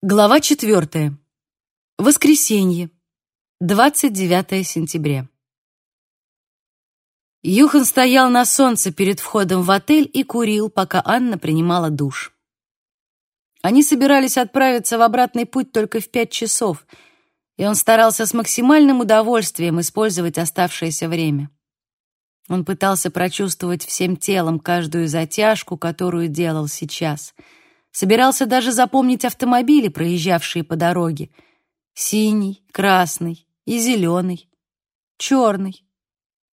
Глава четвертая. Воскресенье. 29 сентября. Юхан стоял на солнце перед входом в отель и курил, пока Анна принимала душ. Они собирались отправиться в обратный путь только в пять часов, и он старался с максимальным удовольствием использовать оставшееся время. Он пытался прочувствовать всем телом каждую затяжку, которую делал сейчас — Собирался даже запомнить автомобили, проезжавшие по дороге. Синий, красный и зеленый, черный.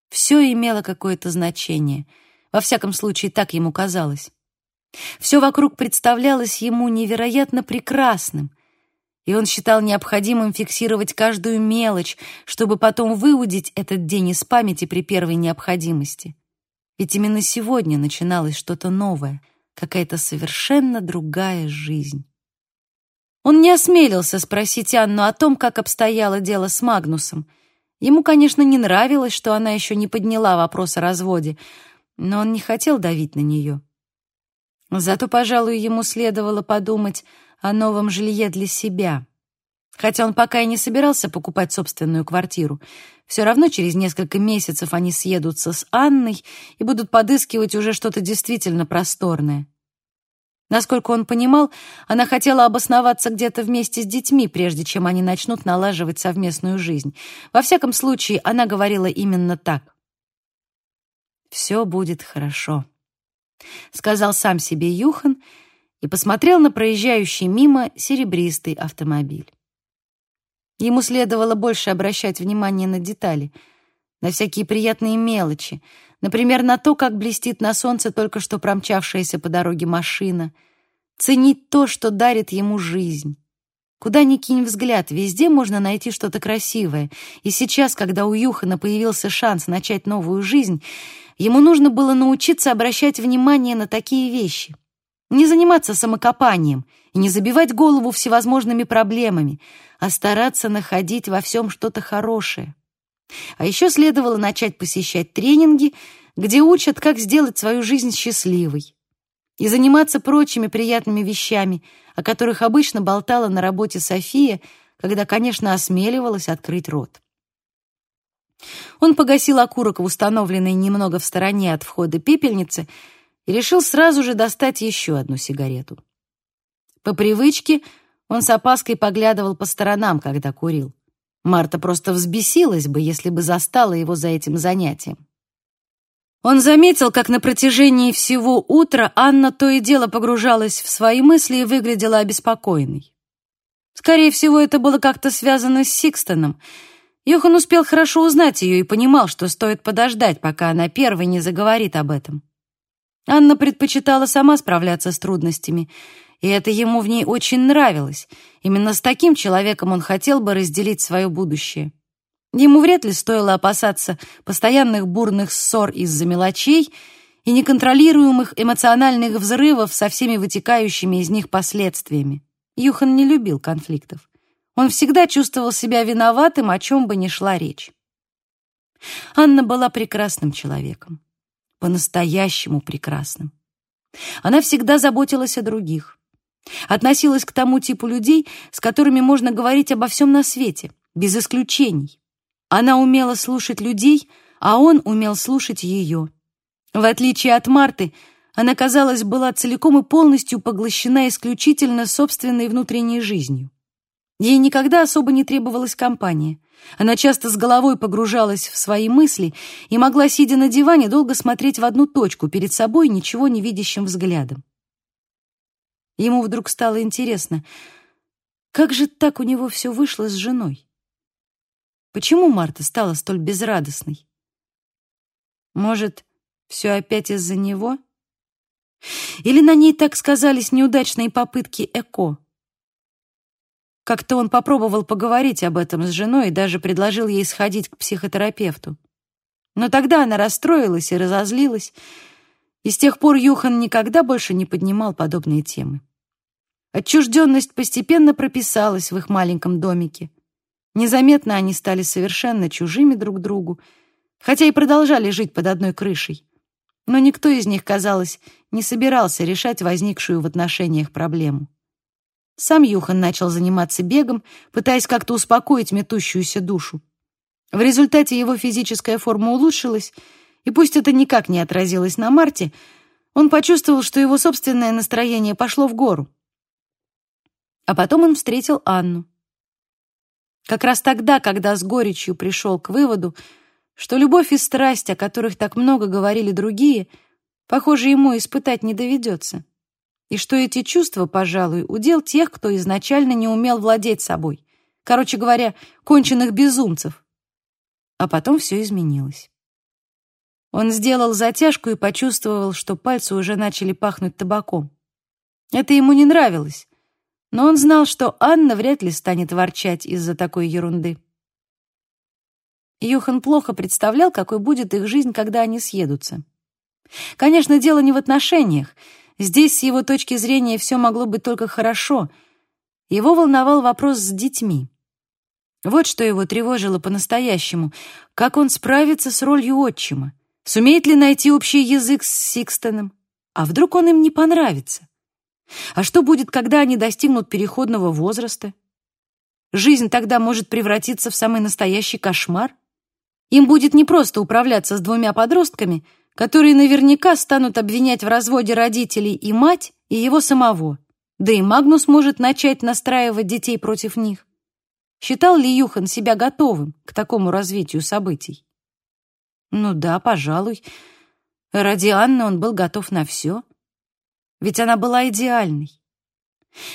Все имело какое-то значение. Во всяком случае, так ему казалось. Все вокруг представлялось ему невероятно прекрасным, и он считал необходимым фиксировать каждую мелочь, чтобы потом выудить этот день из памяти при первой необходимости. Ведь именно сегодня начиналось что-то новое — какая-то совершенно другая жизнь. Он не осмелился спросить Анну о том, как обстояло дело с Магнусом. Ему, конечно, не нравилось, что она еще не подняла вопрос о разводе, но он не хотел давить на нее. Зато, пожалуй, ему следовало подумать о новом жилье для себя. Хотя он пока и не собирался покупать собственную квартиру. Все равно через несколько месяцев они съедутся с Анной и будут подыскивать уже что-то действительно просторное. Насколько он понимал, она хотела обосноваться где-то вместе с детьми, прежде чем они начнут налаживать совместную жизнь. Во всяком случае, она говорила именно так. «Все будет хорошо», — сказал сам себе Юхан и посмотрел на проезжающий мимо серебристый автомобиль. Ему следовало больше обращать внимание на детали, на всякие приятные мелочи, например, на то, как блестит на солнце только что промчавшаяся по дороге машина, ценить то, что дарит ему жизнь. Куда ни кинь взгляд, везде можно найти что-то красивое. И сейчас, когда у Юхана появился шанс начать новую жизнь, ему нужно было научиться обращать внимание на такие вещи. Не заниматься самокопанием и не забивать голову всевозможными проблемами, а стараться находить во всем что-то хорошее. А еще следовало начать посещать тренинги, где учат, как сделать свою жизнь счастливой, и заниматься прочими приятными вещами, о которых обычно болтала на работе София, когда, конечно, осмеливалась открыть рот. Он погасил окурок в установленной немного в стороне от входа пепельнице и решил сразу же достать еще одну сигарету. По привычке он с опаской поглядывал по сторонам, когда курил. Марта просто взбесилась бы, если бы застала его за этим занятием. Он заметил, как на протяжении всего утра Анна то и дело погружалась в свои мысли и выглядела обеспокоенной. Скорее всего, это было как-то связано с Сикстоном. Йохан успел хорошо узнать ее и понимал, что стоит подождать, пока она первой не заговорит об этом. Анна предпочитала сама справляться с трудностями — и это ему в ней очень нравилось. Именно с таким человеком он хотел бы разделить свое будущее. Ему вряд ли стоило опасаться постоянных бурных ссор из-за мелочей и неконтролируемых эмоциональных взрывов со всеми вытекающими из них последствиями. Юхан не любил конфликтов. Он всегда чувствовал себя виноватым, о чем бы ни шла речь. Анна была прекрасным человеком. По-настоящему прекрасным. Она всегда заботилась о других. Относилась к тому типу людей, с которыми можно говорить обо всем на свете, без исключений. Она умела слушать людей, а он умел слушать ее. В отличие от Марты, она, казалось, была целиком и полностью поглощена исключительно собственной внутренней жизнью. Ей никогда особо не требовалась компания. Она часто с головой погружалась в свои мысли и могла, сидя на диване, долго смотреть в одну точку перед собой ничего не видящим взглядом. Ему вдруг стало интересно, как же так у него все вышло с женой? Почему Марта стала столь безрадостной? Может, все опять из-за него? Или на ней так сказались неудачные попытки ЭКО? Как-то он попробовал поговорить об этом с женой и даже предложил ей сходить к психотерапевту. Но тогда она расстроилась и разозлилась, и с тех пор Юхан никогда больше не поднимал подобные темы. Отчужденность постепенно прописалась в их маленьком домике. Незаметно они стали совершенно чужими друг другу, хотя и продолжали жить под одной крышей. Но никто из них, казалось, не собирался решать возникшую в отношениях проблему. Сам Юхан начал заниматься бегом, пытаясь как-то успокоить метущуюся душу. В результате его физическая форма улучшилась, и пусть это никак не отразилось на Марте, он почувствовал, что его собственное настроение пошло в гору. А потом он встретил Анну. Как раз тогда, когда с горечью пришел к выводу, что любовь и страсть, о которых так много говорили другие, похоже, ему испытать не доведется и что эти чувства, пожалуй, удел тех, кто изначально не умел владеть собой. Короче говоря, конченых безумцев. А потом все изменилось. Он сделал затяжку и почувствовал, что пальцы уже начали пахнуть табаком. Это ему не нравилось, но он знал, что Анна вряд ли станет ворчать из-за такой ерунды. Юхан плохо представлял, какой будет их жизнь, когда они съедутся. Конечно, дело не в отношениях — Здесь, с его точки зрения, все могло быть только хорошо. Его волновал вопрос с детьми. Вот что его тревожило по-настоящему. Как он справится с ролью отчима? Сумеет ли найти общий язык с Сикстоном? А вдруг он им не понравится? А что будет, когда они достигнут переходного возраста? Жизнь тогда может превратиться в самый настоящий кошмар. Им будет непросто управляться с двумя подростками — которые наверняка станут обвинять в разводе родителей и мать, и его самого. Да и Магнус может начать настраивать детей против них. Считал ли Юхан себя готовым к такому развитию событий? Ну да, пожалуй. Ради Анны он был готов на все. Ведь она была идеальной.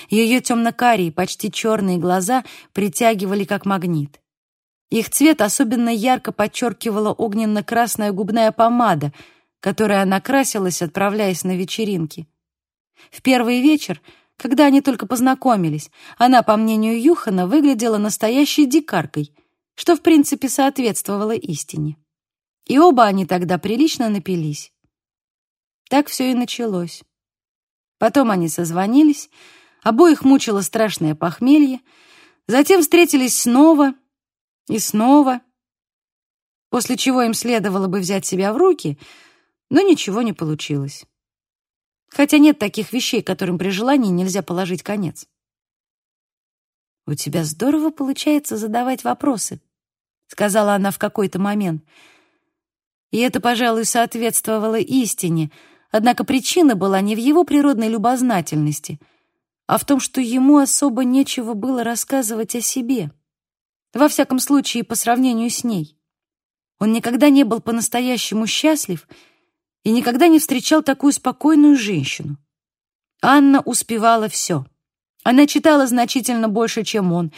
Ее темно-карие, почти черные глаза притягивали как магнит. Их цвет особенно ярко подчеркивала огненно-красная губная помада, которой она красилась, отправляясь на вечеринки. В первый вечер, когда они только познакомились, она, по мнению Юхана, выглядела настоящей дикаркой, что, в принципе, соответствовало истине. И оба они тогда прилично напились. Так все и началось. Потом они созвонились, обоих мучило страшное похмелье, затем встретились снова — и снова. После чего им следовало бы взять себя в руки, но ничего не получилось. Хотя нет таких вещей, которым при желании нельзя положить конец. «У тебя здорово получается задавать вопросы», — сказала она в какой-то момент. И это, пожалуй, соответствовало истине, однако причина была не в его природной любознательности, а в том, что ему особо нечего было рассказывать о себе. Во всяком случае, по сравнению с ней. Он никогда не был по-настоящему счастлив и никогда не встречал такую спокойную женщину. Анна успевала все. Она читала значительно больше, чем он,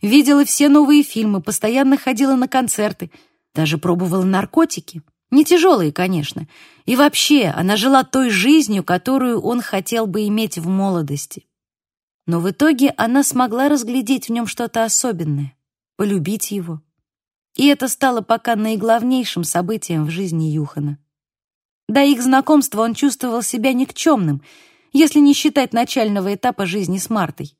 видела все новые фильмы, постоянно ходила на концерты, даже пробовала наркотики. Не тяжелые, конечно. И вообще, она жила той жизнью, которую он хотел бы иметь в молодости. Но в итоге она смогла разглядеть в нем что-то особенное полюбить его. И это стало пока наиглавнейшим событием в жизни Юхана. До их знакомства он чувствовал себя никчемным, если не считать начального этапа жизни с Мартой.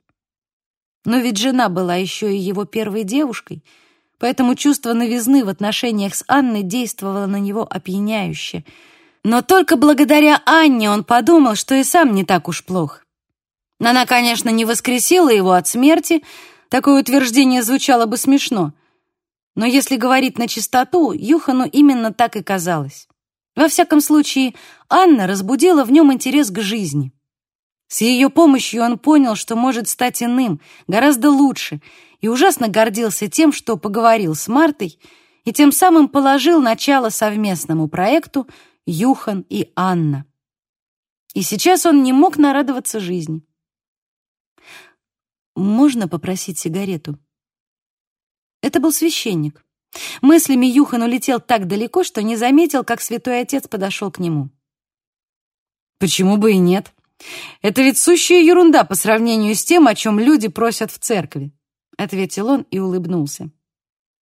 Но ведь жена была еще и его первой девушкой, поэтому чувство новизны в отношениях с Анной действовало на него опьяняюще. Но только благодаря Анне он подумал, что и сам не так уж плох. Она, конечно, не воскресила его от смерти, Такое утверждение звучало бы смешно. Но если говорить на чистоту, Юхану именно так и казалось. Во всяком случае, Анна разбудила в нем интерес к жизни. С ее помощью он понял, что может стать иным, гораздо лучше, и ужасно гордился тем, что поговорил с Мартой и тем самым положил начало совместному проекту Юхан и Анна. И сейчас он не мог нарадоваться жизни. «Можно попросить сигарету?» Это был священник. Мыслями Юхан улетел так далеко, что не заметил, как святой отец подошел к нему. «Почему бы и нет? Это ведь сущая ерунда по сравнению с тем, о чем люди просят в церкви», — ответил он и улыбнулся.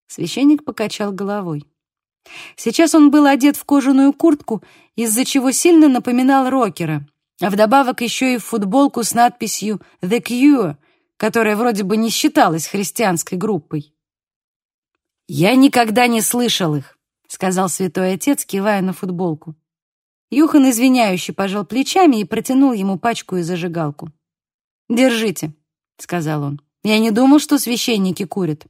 Священник покачал головой. Сейчас он был одет в кожаную куртку, из-за чего сильно напоминал рокера, а вдобавок еще и в футболку с надписью «The Cure», которая вроде бы не считалась христианской группой. «Я никогда не слышал их», — сказал святой отец, кивая на футболку. Юхан извиняюще пожал плечами и протянул ему пачку и зажигалку. «Держите. — сказал он. «Я не думал, что священники курят.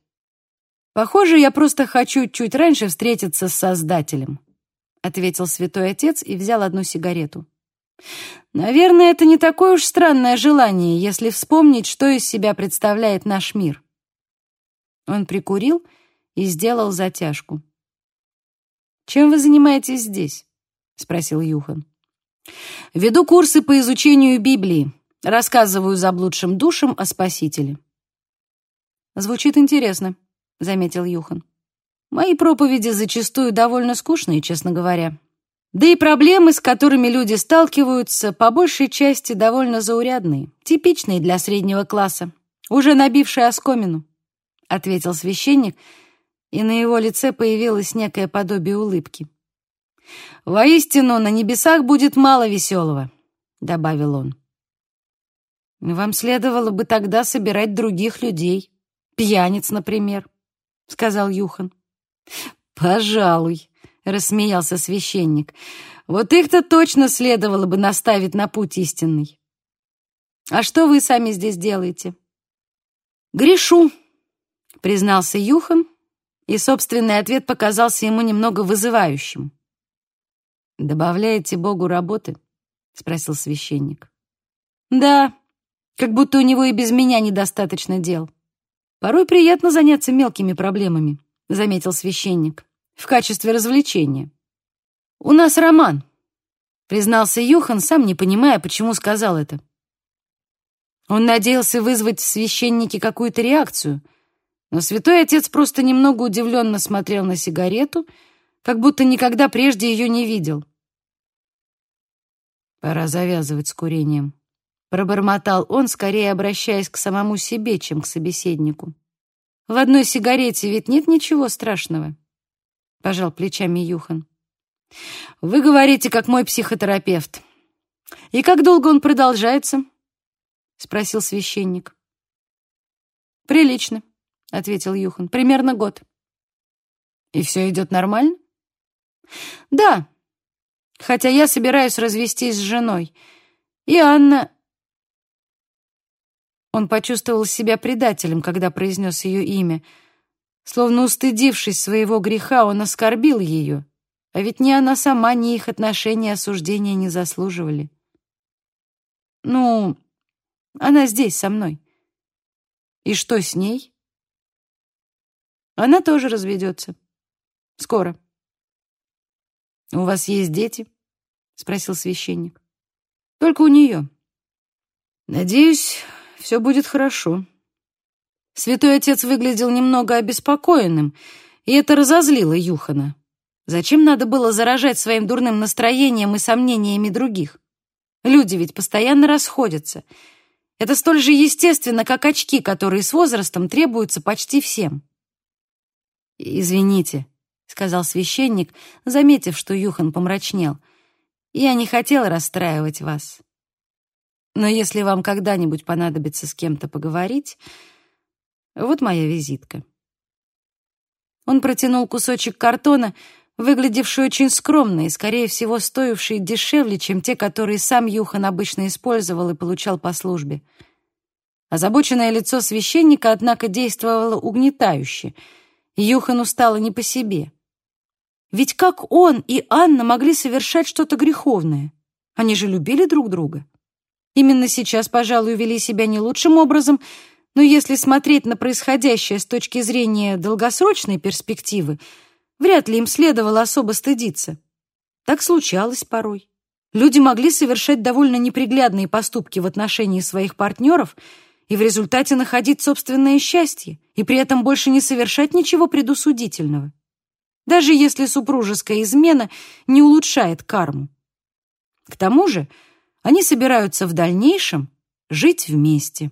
Похоже, я просто хочу чуть раньше встретиться с Создателем», — ответил святой отец и взял одну сигарету. «Наверное, это не такое уж странное желание, если вспомнить, что из себя представляет наш мир». Он прикурил и сделал затяжку. «Чем вы занимаетесь здесь?» — спросил Юхан. «Веду курсы по изучению Библии. Рассказываю заблудшим душам о Спасителе». «Звучит интересно», — заметил Юхан. «Мои проповеди зачастую довольно скучные, честно говоря. Да и проблемы, с которыми люди сталкиваются, по большей части довольно заурядные, типичные для среднего класса, уже набившие оскомину», — ответил священник, — и на его лице появилось некое подобие улыбки. «Воистину, на небесах будет мало веселого», — добавил он. «Вам следовало бы тогда собирать других людей, пьяниц, например», — сказал Юхан. «Пожалуй», — рассмеялся священник, «вот их-то точно следовало бы наставить на путь истинный». «А что вы сами здесь делаете?» «Грешу», — признался Юхан, и собственный ответ показался ему немного вызывающим. «Добавляете Богу работы?» — спросил священник. «Да, как будто у него и без меня недостаточно дел. Порой приятно заняться мелкими проблемами», — заметил священник, «в качестве развлечения. У нас роман», — признался Юхан, сам не понимая, почему сказал это. Он надеялся вызвать в священнике какую-то реакцию — но святой отец просто немного удивленно смотрел на сигарету, как будто никогда прежде ее не видел. «Пора завязывать с курением», — пробормотал он, скорее обращаясь к самому себе, чем к собеседнику. «В одной сигарете ведь нет ничего страшного», — пожал плечами Юхан. «Вы говорите, как мой психотерапевт. И как долго он продолжается?» — спросил священник. «Прилично», — ответил Юхан. «Примерно год». «И все идет нормально?» «Да, хотя я собираюсь развестись с женой. И Анна...» Он почувствовал себя предателем, когда произнес ее имя. Словно устыдившись своего греха, он оскорбил ее. А ведь ни она сама, ни их отношения осуждения не заслуживали. «Ну, она здесь, со мной. И что с ней?» Она тоже разведется. Скоро. «У вас есть дети?» — спросил священник. «Только у нее. Надеюсь, все будет хорошо». Святой отец выглядел немного обеспокоенным, и это разозлило Юхана. Зачем надо было заражать своим дурным настроением и сомнениями других? Люди ведь постоянно расходятся. Это столь же естественно, как очки, которые с возрастом требуются почти всем. «Извините», — сказал священник, заметив, что Юхан помрачнел. «Я не хотел расстраивать вас. Но если вам когда-нибудь понадобится с кем-то поговорить, вот моя визитка». Он протянул кусочек картона, выглядевший очень скромно и, скорее всего, стоивший дешевле, чем те, которые сам Юхан обычно использовал и получал по службе. Озабоченное лицо священника, однако, действовало угнетающе — Юхану стало не по себе. Ведь как он и Анна могли совершать что-то греховное? Они же любили друг друга. Именно сейчас, пожалуй, вели себя не лучшим образом, но если смотреть на происходящее с точки зрения долгосрочной перспективы, вряд ли им следовало особо стыдиться. Так случалось порой. Люди могли совершать довольно неприглядные поступки в отношении своих партнеров — и в результате находить собственное счастье и при этом больше не совершать ничего предусудительного, даже если супружеская измена не улучшает карму. К тому же они собираются в дальнейшем жить вместе.